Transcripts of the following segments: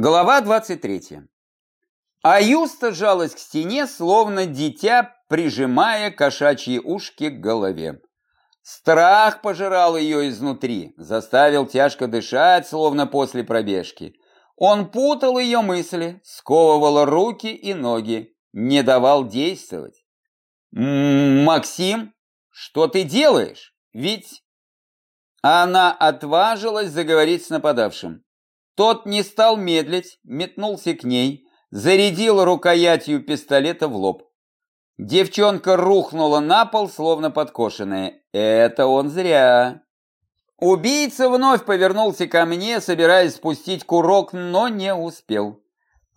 Глава 23. А Юста жалась к стене, словно дитя, прижимая кошачьи ушки к голове. Страх пожирал ее изнутри, заставил тяжко дышать, словно после пробежки. Он путал ее мысли, сковывал руки и ноги, не давал действовать. «Максим, что ты делаешь? Ведь...» Она отважилась заговорить с нападавшим. Тот не стал медлить, метнулся к ней, зарядил рукоятью пистолета в лоб. Девчонка рухнула на пол, словно подкошенная. Это он зря. Убийца вновь повернулся ко мне, собираясь спустить курок, но не успел.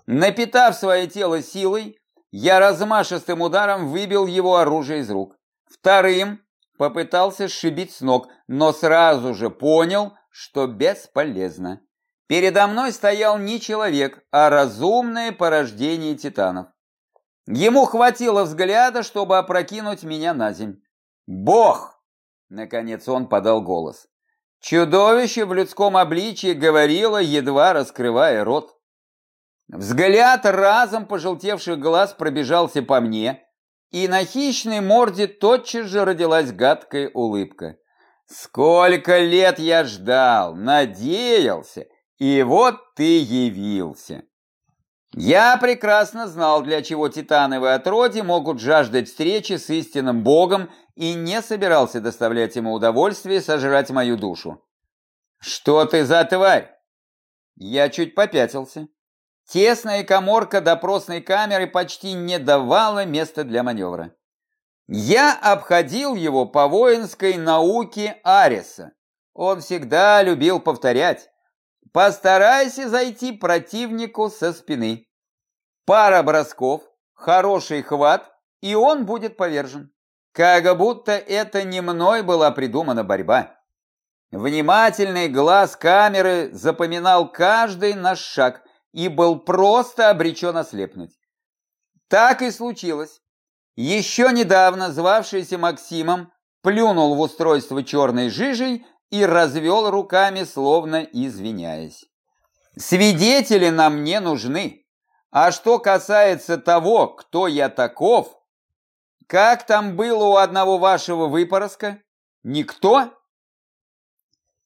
Напитав свое тело силой, я размашистым ударом выбил его оружие из рук. Вторым попытался сшибить с ног, но сразу же понял, что бесполезно. Передо мной стоял не человек, а разумное порождение титанов. Ему хватило взгляда, чтобы опрокинуть меня на земь. «Бог!» — наконец он подал голос. Чудовище в людском обличии говорило, едва раскрывая рот. Взгляд разом пожелтевших глаз пробежался по мне, и на хищной морде тотчас же родилась гадкая улыбка. Сколько лет я ждал, надеялся, и вот ты явился. Я прекрасно знал, для чего титановые отроди могут жаждать встречи с истинным богом и не собирался доставлять ему удовольствие сожрать мою душу. Что ты за тварь? Я чуть попятился. Тесная коморка допросной камеры почти не давала места для маневра. Я обходил его по воинской науке Ареса. Он всегда любил повторять. Постарайся зайти противнику со спины. Пара бросков, хороший хват, и он будет повержен. Как будто это не мной была придумана борьба. Внимательный глаз камеры запоминал каждый наш шаг и был просто обречен ослепнуть. Так и случилось. Еще недавно звавшийся Максимом плюнул в устройство черной жижей и развел руками, словно извиняясь. Свидетели нам не нужны. А что касается того, кто я таков, как там было у одного вашего выпороска? Никто?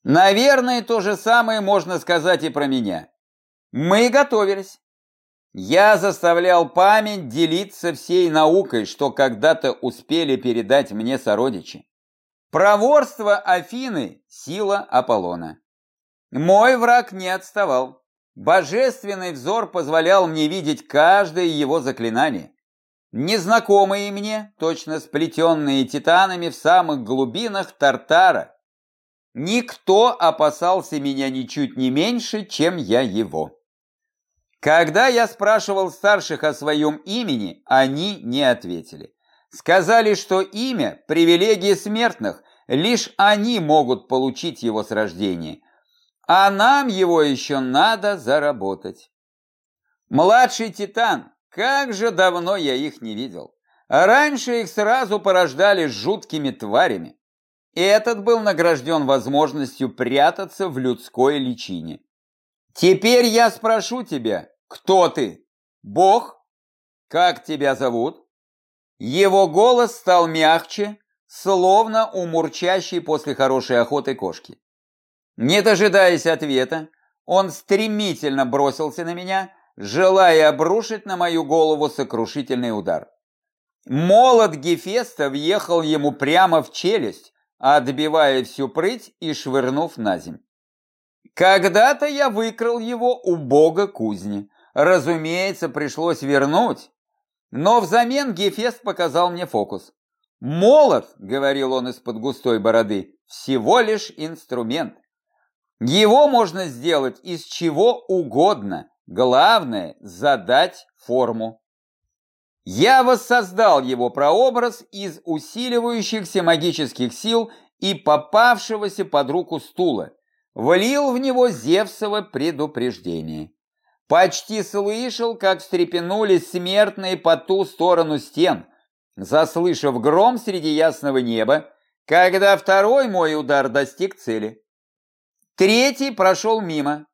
Наверное, то же самое можно сказать и про меня. Мы готовились. Я заставлял память делиться всей наукой, что когда-то успели передать мне сородичи. Проворство Афины – сила Аполлона. Мой враг не отставал. Божественный взор позволял мне видеть каждое его заклинание. Незнакомые мне, точно сплетенные титанами в самых глубинах Тартара. Никто опасался меня ничуть не меньше, чем я его. Когда я спрашивал старших о своем имени, они не ответили. Сказали, что имя – привилегия смертных, лишь они могут получить его с рождения, а нам его еще надо заработать. Младший Титан, как же давно я их не видел. Раньше их сразу порождали жуткими тварями. Этот был награжден возможностью прятаться в людской личине. Теперь я спрошу тебя, кто ты? Бог? Как тебя зовут? Его голос стал мягче, словно у мурчащей после хорошей охоты кошки. Не дожидаясь ответа, он стремительно бросился на меня, желая обрушить на мою голову сокрушительный удар. Молот Гефеста въехал ему прямо в челюсть, отбивая всю прыть и швырнув на земь. Когда-то я выкрал его у бога кузни. Разумеется, пришлось вернуть, но взамен Гефест показал мне фокус. «Молот», — говорил он из-под густой бороды, — «всего лишь инструмент. Его можно сделать из чего угодно. Главное — задать форму». Я воссоздал его прообраз из усиливающихся магических сил и попавшегося под руку стула, влил в него Зевсово предупреждение. Почти слышал, как встрепенулись смертные по ту сторону стен, заслышав гром среди ясного неба, когда второй мой удар достиг цели. Третий прошел мимо,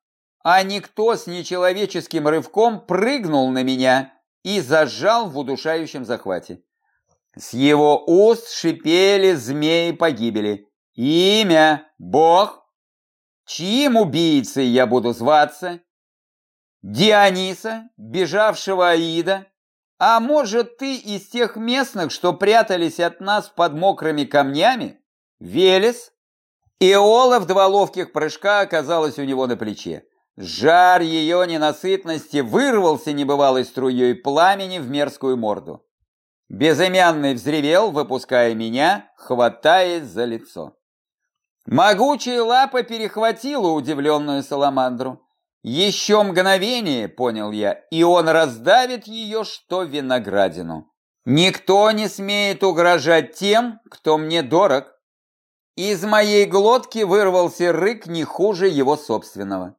а никто с нечеловеческим рывком прыгнул на меня и зажал в удушающем захвате. С его уст шипели змеи погибели. Имя – Бог. Чьим убийцей я буду зваться? Диониса, бежавшего Аида? А может, ты из тех местных, что прятались от нас под мокрыми камнями? Велес? Иола в два ловких прыжка оказалась у него на плече. Жар ее ненасытности вырвался небывалой струей пламени в мерзкую морду. Безымянный взревел, выпуская меня, хватаясь за лицо. Могучая лапа перехватила удивленную саламандру. Еще мгновение, понял я, и он раздавит ее, что виноградину. Никто не смеет угрожать тем, кто мне дорог. Из моей глотки вырвался рык не хуже его собственного.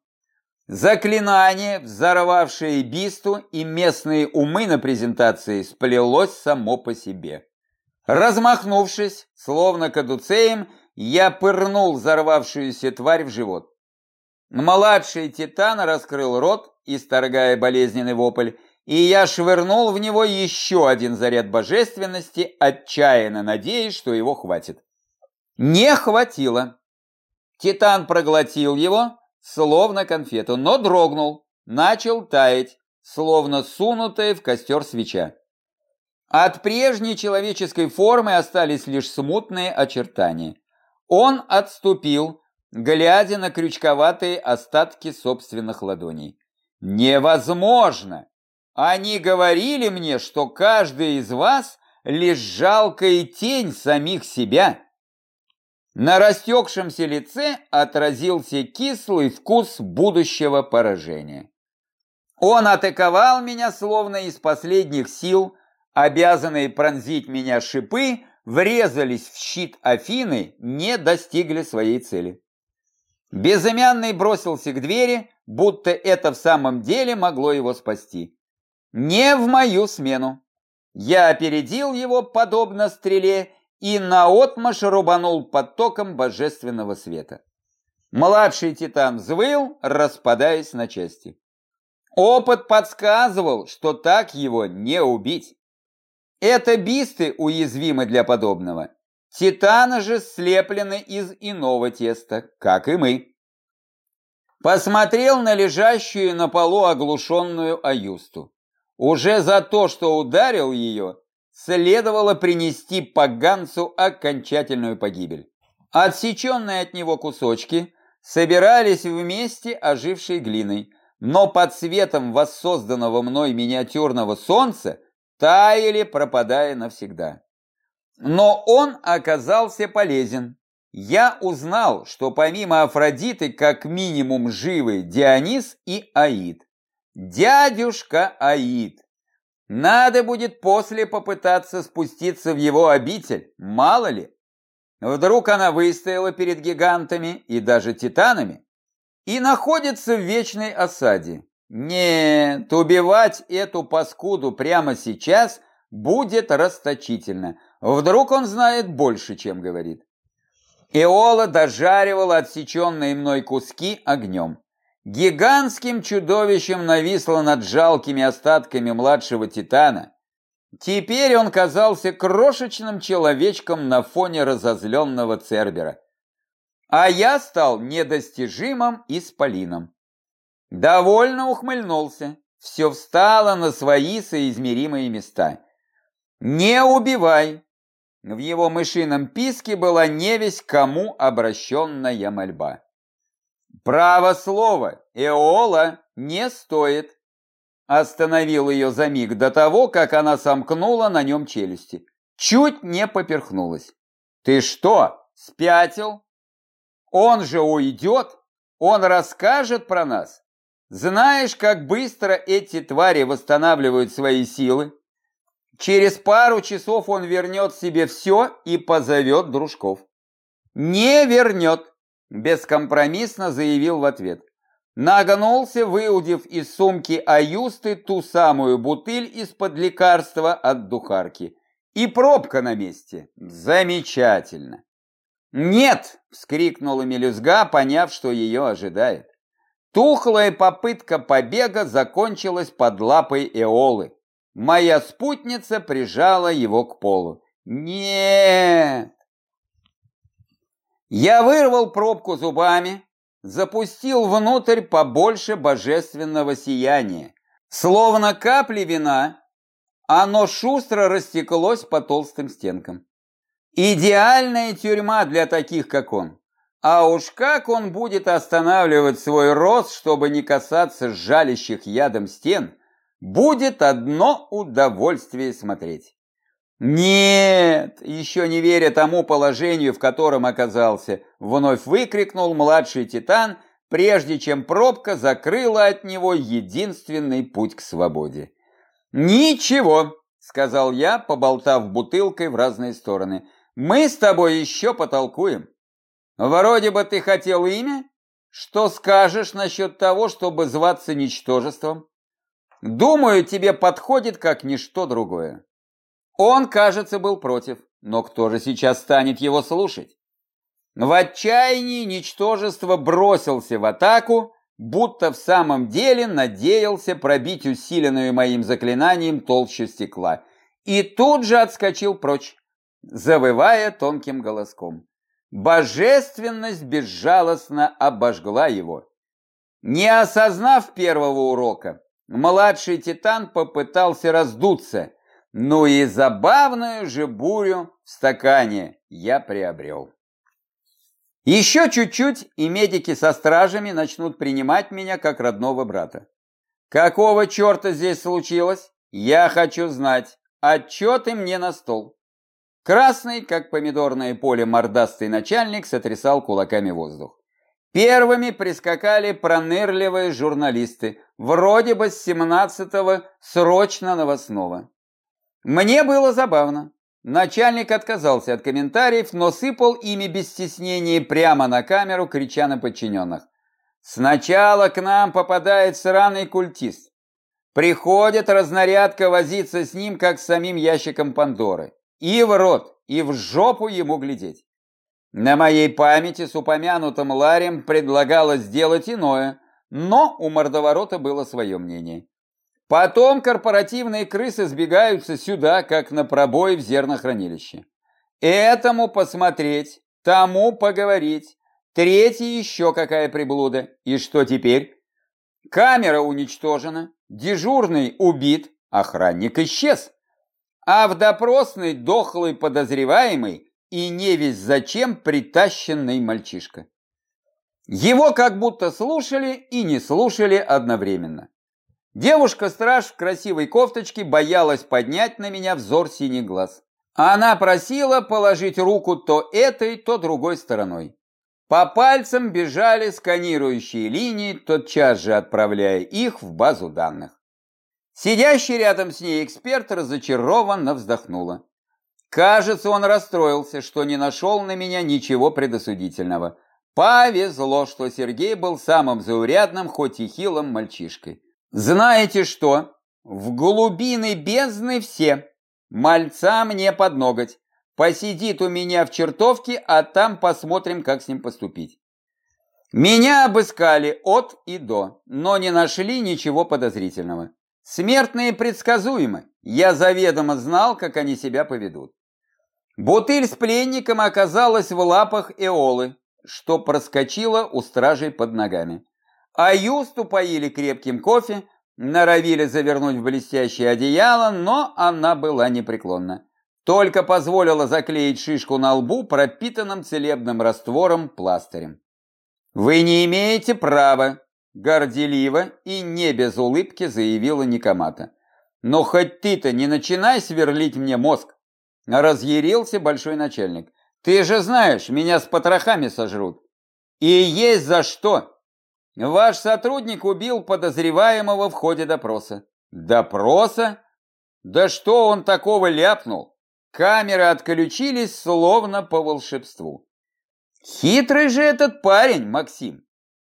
Заклинание, взорвавшее бисту и местные умы на презентации, сплелось само по себе. Размахнувшись, словно кадуцеем, я пырнул взорвавшуюся тварь в живот. Младший титан раскрыл рот, исторгая болезненный вопль, и я швырнул в него еще один заряд божественности, отчаянно надеясь, что его хватит. Не хватило. Титан проглотил его, словно конфету, но дрогнул, начал таять, словно сунутая в костер свеча. От прежней человеческой формы остались лишь смутные очертания. Он отступил, глядя на крючковатые остатки собственных ладоней. «Невозможно! Они говорили мне, что каждый из вас лишь жалкая тень самих себя!» На растекшемся лице отразился кислый вкус будущего поражения. Он атаковал меня словно из последних сил, обязанные пронзить меня шипы, врезались в щит Афины, не достигли своей цели. Безымянный бросился к двери, будто это в самом деле могло его спасти. Не в мою смену. Я опередил его, подобно стреле, и наотмашь рубанул потоком божественного света. Младший титан взвыл, распадаясь на части. Опыт подсказывал, что так его не убить. Это бисты уязвимы для подобного. Титаны же слеплены из иного теста, как и мы. Посмотрел на лежащую на полу оглушенную Аюсту. Уже за то, что ударил ее, следовало принести поганцу окончательную погибель. Отсеченные от него кусочки собирались вместе ожившей глиной, но под светом воссозданного мной миниатюрного солнца таяли, пропадая навсегда. Но он оказался полезен. Я узнал, что помимо Афродиты как минимум живы Дионис и Аид. Дядюшка Аид, надо будет после попытаться спуститься в его обитель, мало ли. Вдруг она выстояла перед гигантами и даже титанами и находится в вечной осаде. Нет, убивать эту паскуду прямо сейчас будет расточительно. Вдруг он знает больше, чем говорит. Иола дожаривала отсеченные мной куски огнем. Гигантским чудовищем нависло над жалкими остатками младшего титана. Теперь он казался крошечным человечком на фоне разозленного Цербера. А я стал недостижимым исполином. Довольно ухмыльнулся. Все встало на свои соизмеримые места. «Не убивай!» В его мышином писке была невесть кому обращенная мольба. Право слово, Эола не стоит. Остановил ее за миг до того, как она сомкнула на нем челюсти. Чуть не поперхнулась. Ты что, спятил? Он же уйдет, он расскажет про нас. Знаешь, как быстро эти твари восстанавливают свои силы? Через пару часов он вернет себе все и позовет дружков. Не вернет. Бескомпромиссно заявил в ответ. Нагнулся, выудив из сумки Аюсты ту самую бутыль из-под лекарства от духарки. И пробка на месте. Замечательно. «Нет!» — вскрикнула мелюзга, поняв, что ее ожидает. Тухлая попытка побега закончилась под лапой Эолы. Моя спутница прижала его к полу. Нет! Я вырвал пробку зубами, запустил внутрь побольше божественного сияния. Словно капли вина, оно шустро растеклось по толстым стенкам. Идеальная тюрьма для таких, как он. А уж как он будет останавливать свой рост, чтобы не касаться жалящих ядом стен, будет одно удовольствие смотреть. «Нет!» – еще не веря тому положению, в котором оказался, вновь выкрикнул младший титан, прежде чем пробка закрыла от него единственный путь к свободе. «Ничего!» – сказал я, поболтав бутылкой в разные стороны. «Мы с тобой еще потолкуем. Вроде бы ты хотел имя? Что скажешь насчет того, чтобы зваться ничтожеством? Думаю, тебе подходит как ничто другое». Он, кажется, был против, но кто же сейчас станет его слушать? В отчаянии ничтожество бросился в атаку, будто в самом деле надеялся пробить усиленную моим заклинанием толщу стекла, и тут же отскочил прочь, завывая тонким голоском. Божественность безжалостно обожгла его. Не осознав первого урока, младший титан попытался раздуться – ну и забавную же бурю в стакане я приобрел. Еще чуть-чуть, и медики со стражами начнут принимать меня как родного брата. Какого черта здесь случилось? Я хочу знать. Отчеты мне на стол. Красный, как помидорное поле, мордастый начальник сотрясал кулаками воздух. Первыми прискакали пронырливые журналисты, вроде бы с 17-го срочно новостного. Мне было забавно. Начальник отказался от комментариев, но сыпал ими без стеснения прямо на камеру, крича на подчиненных. Сначала к нам попадает сраный культист. Приходит разнарядка возиться с ним, как с самим ящиком Пандоры. И в рот, и в жопу ему глядеть. На моей памяти с упомянутым Ларем предлагалось сделать иное, но у мордоворота было свое мнение. Потом корпоративные крысы сбегаются сюда, как на пробой в зернохранилище. Этому посмотреть, тому поговорить. Третий еще какая приблуда. И что теперь? Камера уничтожена, дежурный убит, охранник исчез. А в допросной дохлый подозреваемый и не весь зачем притащенный мальчишка. Его как будто слушали и не слушали одновременно. Девушка-страж в красивой кофточке боялась поднять на меня взор синий глаз. Она просила положить руку то этой, то другой стороной. По пальцам бежали сканирующие линии, тотчас же отправляя их в базу данных. Сидящий рядом с ней эксперт разочарованно вздохнула. Кажется, он расстроился, что не нашел на меня ничего предосудительного. Повезло, что Сергей был самым заурядным, хоть и хилым мальчишкой. Знаете что? В глубины бездны все. Мальца мне под ноготь. Посидит у меня в чертовке, а там посмотрим, как с ним поступить. Меня обыскали от и до, но не нашли ничего подозрительного. Смертные предсказуемы. Я заведомо знал, как они себя поведут. Бутыль с пленником оказалась в лапах Эолы, что проскочила у стражей под ногами. А Юсту поили крепким кофе, норовили завернуть в блестящее одеяло, но она была непреклонна. Только позволила заклеить шишку на лбу пропитанным целебным раствором пластырем. «Вы не имеете права», – горделиво и не без улыбки заявила Никомата. «Но хоть ты-то не начинай сверлить мне мозг», – разъярился большой начальник. «Ты же знаешь, меня с потрохами сожрут. И есть за что. Ваш сотрудник убил подозреваемого в ходе допроса. Допроса? Да что он такого ляпнул? Камеры отключились словно по волшебству. Хитрый же этот парень, Максим.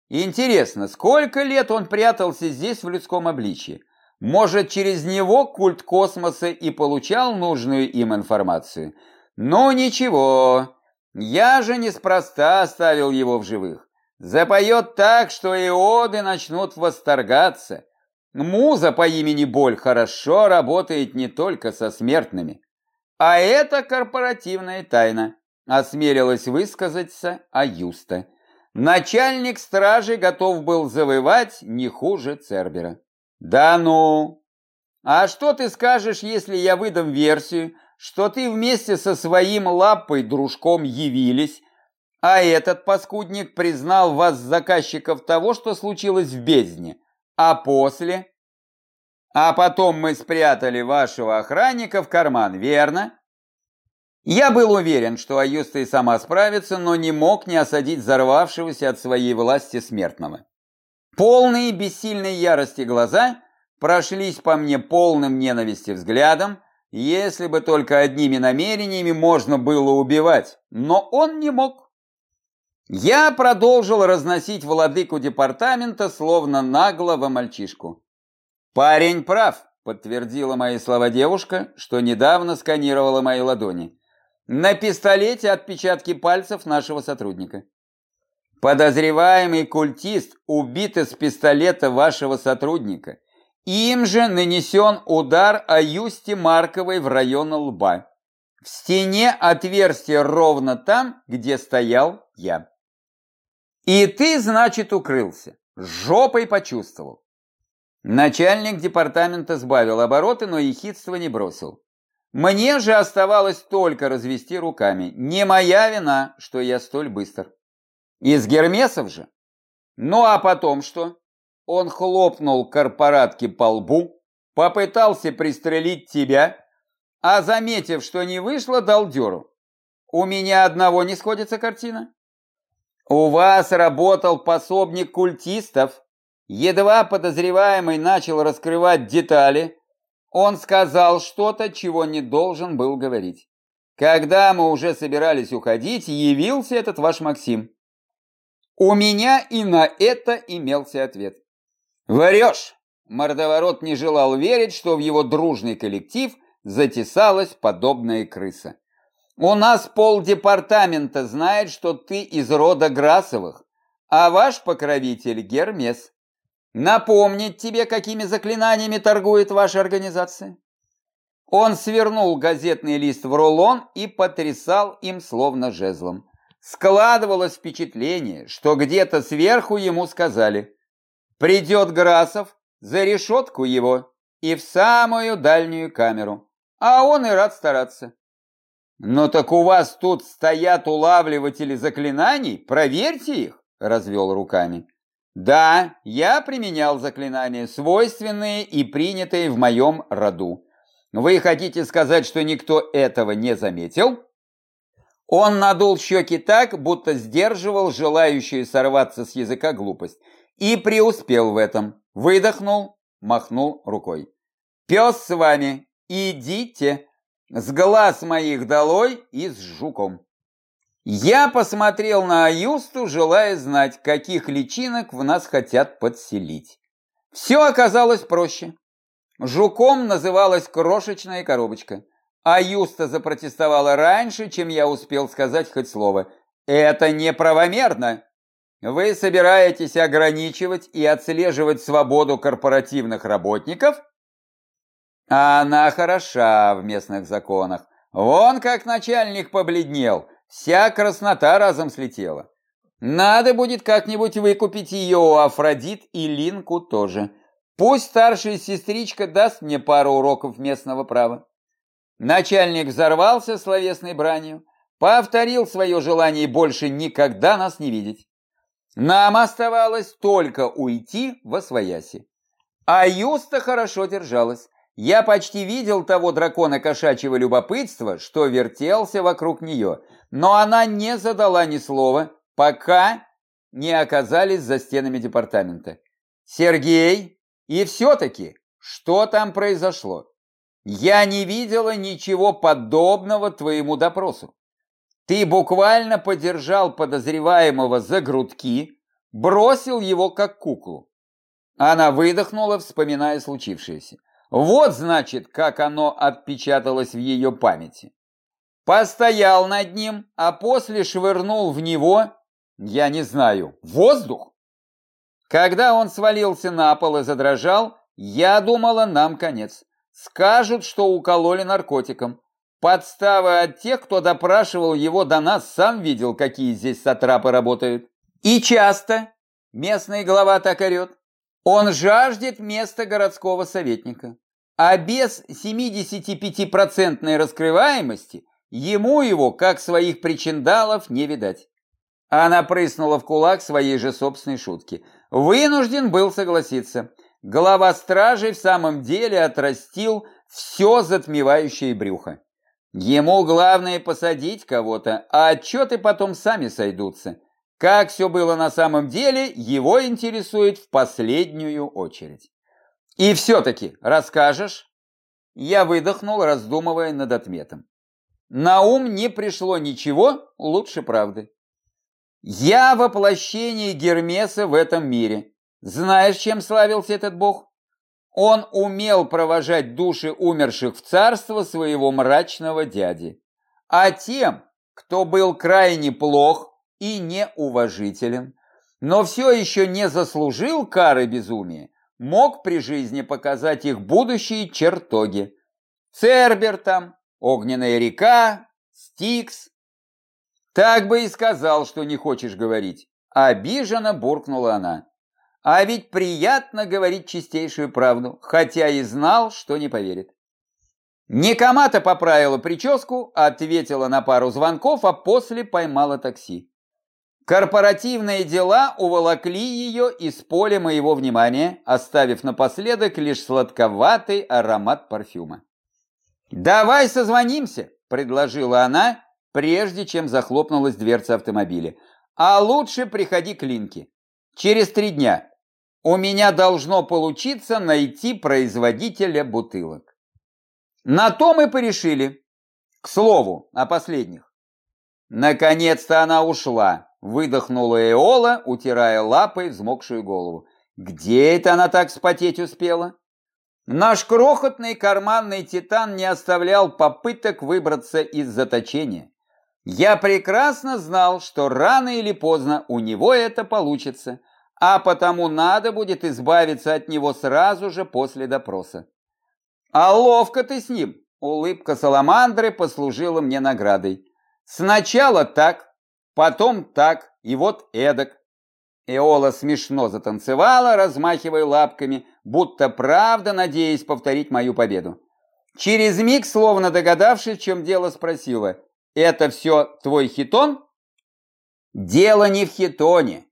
Интересно, сколько лет он прятался здесь в людском обличье? Может, через него культ космоса и получал нужную им информацию? Но ничего, я же неспроста оставил его в живых. Запоет так, что иоды начнут восторгаться. Муза по имени Боль хорошо работает не только со смертными. А это корпоративная тайна, осмелилась высказаться Аюста. Начальник стражи готов был завоевать не хуже Цербера. Да ну! А что ты скажешь, если я выдам версию, что ты вместе со своим лапой дружком явились, а этот паскудник признал вас заказчиков того, что случилось в бездне, а после... А потом мы спрятали вашего охранника в карман, верно? Я был уверен, что Аюста и сама справится, но не мог не осадить взорвавшегося от своей власти смертного. Полные бессильной ярости глаза прошлись по мне полным ненависти взглядом, если бы только одними намерениями можно было убивать, но он не мог. Я продолжил разносить владыку департамента, словно наглого мальчишку. «Парень прав», — подтвердила мои слова девушка, что недавно сканировала мои ладони. «На пистолете отпечатки пальцев нашего сотрудника». Подозреваемый культист убит из пистолета вашего сотрудника. Им же нанесен удар Аюсти Марковой в район лба. В стене отверстие ровно там, где стоял я. И ты, значит, укрылся. Жопой почувствовал. Начальник департамента сбавил обороты, но ехидство не бросил. Мне же оставалось только развести руками. Не моя вина, что я столь быстр. Из Гермесов же? Ну а потом что? Он хлопнул корпоратки по лбу, попытался пристрелить тебя, а заметив, что не вышло, дал дёру. У меня одного не сходится картина. У вас работал пособник культистов. Едва подозреваемый начал раскрывать детали, он сказал что-то, чего не должен был говорить. Когда мы уже собирались уходить, явился этот ваш Максим. У меня и на это имелся ответ. Врешь! Мордоворот не желал верить, что в его дружный коллектив затесалась подобная крыса. У нас полдепартамента знает, что ты из рода Грасовых, а ваш покровитель Гермес. Напомнить тебе, какими заклинаниями торгует ваша организация? Он свернул газетный лист в рулон и потрясал им словно жезлом. Складывалось впечатление, что где-то сверху ему сказали «Придет Грасов, за решетку его и в самую дальнюю камеру». А он и рад стараться. «Ну так у вас тут стоят улавливатели заклинаний, проверьте их», — развел руками. «Да, я применял заклинания, свойственные и принятые в моем роду. Вы хотите сказать, что никто этого не заметил?» Он надул щеки так, будто сдерживал желающую сорваться с языка глупость. И преуспел в этом. Выдохнул, махнул рукой. «Пес с вами! Идите! С глаз моих долой и с жуком!» Я посмотрел на Аюсту, желая знать, каких личинок в нас хотят подселить. Все оказалось проще. Жуком называлась крошечная коробочка. А Юста запротестовала раньше, чем я успел сказать хоть слово. Это неправомерно. Вы собираетесь ограничивать и отслеживать свободу корпоративных работников? А она хороша в местных законах. Вон как начальник побледнел, вся краснота разом слетела. Надо будет как-нибудь выкупить ее у Афродит и Линку тоже. Пусть старшая сестричка даст мне пару уроков местного права. Начальник взорвался словесной бранью, повторил свое желание больше никогда нас не видеть. Нам оставалось только уйти во свояси. А Юста хорошо держалась. Я почти видел того дракона кошачьего любопытства, что вертелся вокруг нее, но она не задала ни слова, пока не оказались за стенами департамента. «Сергей, и все-таки, что там произошло?» Я не видела ничего подобного твоему допросу. Ты буквально подержал подозреваемого за грудки, бросил его как куклу. Она выдохнула, вспоминая случившееся. Вот, значит, как оно отпечаталось в ее памяти. Постоял над ним, а после швырнул в него Я не знаю. Воздух? Когда он свалился на пол и задрожал, я думала, нам конец. Скажут, что укололи наркотиком. Подстава от тех, кто допрашивал его до нас, сам видел, какие здесь сатрапы работают. И часто местный глава так орет. Он жаждет места городского советника. А без 75% раскрываемости ему его, как своих причиндалов, не видать. Она прыснула в кулак своей же собственной шутки. Вынужден был согласиться. Глава стражей в самом деле отрастил все затмевающее брюхо. Ему главное посадить кого-то, а отчеты потом сами сойдутся. Как все было на самом деле, его интересует в последнюю очередь. И все-таки расскажешь? Я выдохнул, раздумывая над отметом. На ум не пришло ничего лучше правды. Я воплощение Гермеса в этом мире. Знаешь, чем славился этот бог? Он умел провожать души умерших в царство своего мрачного дяди. А тем, кто был крайне плох и неуважителен, но все еще не заслужил кары безумия, мог при жизни показать их будущие чертоги. Цербер там, огненная река, Стикс. Так бы и сказал, что не хочешь говорить. Обиженно буркнула она. А ведь приятно говорить чистейшую правду, хотя и знал, что не поверит. Никомата поправила прическу, ответила на пару звонков, а после поймала такси. Корпоративные дела уволокли ее из поля моего внимания, оставив напоследок лишь сладковатый аромат парфюма. «Давай созвонимся», — предложила она, прежде чем захлопнулась дверца автомобиля. «А лучше приходи к Линке. Через три дня. У меня должно получиться найти производителя бутылок. На то мы порешили. К слову, о последних. Наконец-то она ушла, выдохнула Эола, утирая лапой взмокшую голову. Где это она так вспотеть успела? Наш крохотный карманный титан не оставлял попыток выбраться из заточения. Я прекрасно знал, что рано или поздно у него это получится – а потому надо будет избавиться от него сразу же после допроса. А ловко ты с ним. Улыбка саламандры послужила мне наградой. Сначала так, потом так, и вот эдак. Эола смешно затанцевала, размахивая лапками, будто правда надеясь повторить мою победу. Через миг, словно догадавшись, чем дело, спросила, «Это все твой хитон?» «Дело не в хитоне.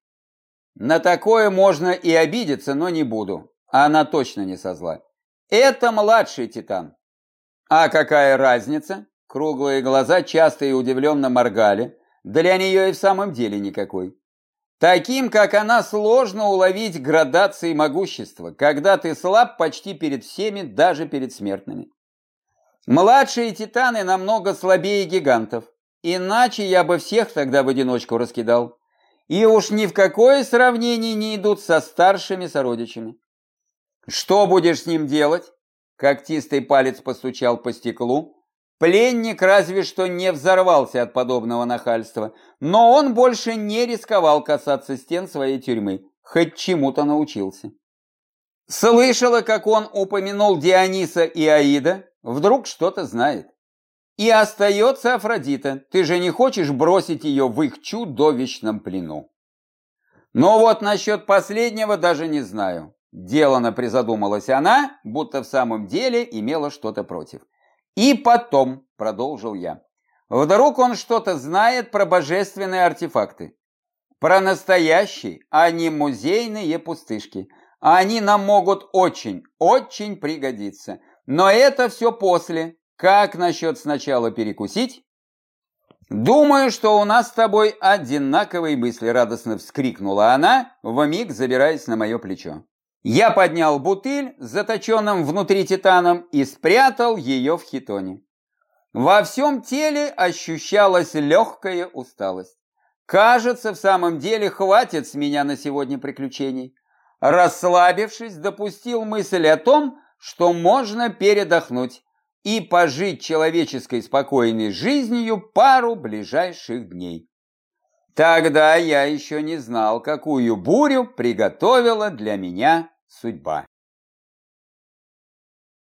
На такое можно и обидеться, но не буду. Она точно не со зла. Это младший титан. А какая разница? Круглые глаза часто и удивленно моргали. Для нее и в самом деле никакой. Таким, как она, сложно уловить градации могущества, когда ты слаб почти перед всеми, даже перед смертными. Младшие титаны намного слабее гигантов, иначе я бы всех тогда в одиночку раскидал и уж ни в какое сравнение не идут со старшими сородичами. Что будешь с ним делать? Когтистый палец постучал по стеклу. Пленник разве что не взорвался от подобного нахальства, но он больше не рисковал касаться стен своей тюрьмы, хоть чему-то научился. Слышала, как он упомянул Диониса и Аида, вдруг что-то знает. И остается Афродита. Ты же не хочешь бросить ее в их чудовищном плену. Но вот насчет последнего даже не знаю. Делано призадумалась она, будто в самом деле имела что-то против. И потом, продолжил я, вдруг он что-то знает про божественные артефакты. Про настоящие, а не музейные пустышки. Они нам могут очень, очень пригодиться. Но это все после, как насчет сначала перекусить? Думаю, что у нас с тобой одинаковые мысли, радостно вскрикнула она, вмиг забираясь на мое плечо. Я поднял бутыль с заточенным внутри титаном и спрятал ее в хитоне. Во всем теле ощущалась легкая усталость. Кажется, в самом деле хватит с меня на сегодня приключений. Расслабившись, допустил мысль о том, что можно передохнуть, и пожить человеческой спокойной жизнью пару ближайших дней. Тогда я еще не знал, какую бурю приготовила для меня судьба.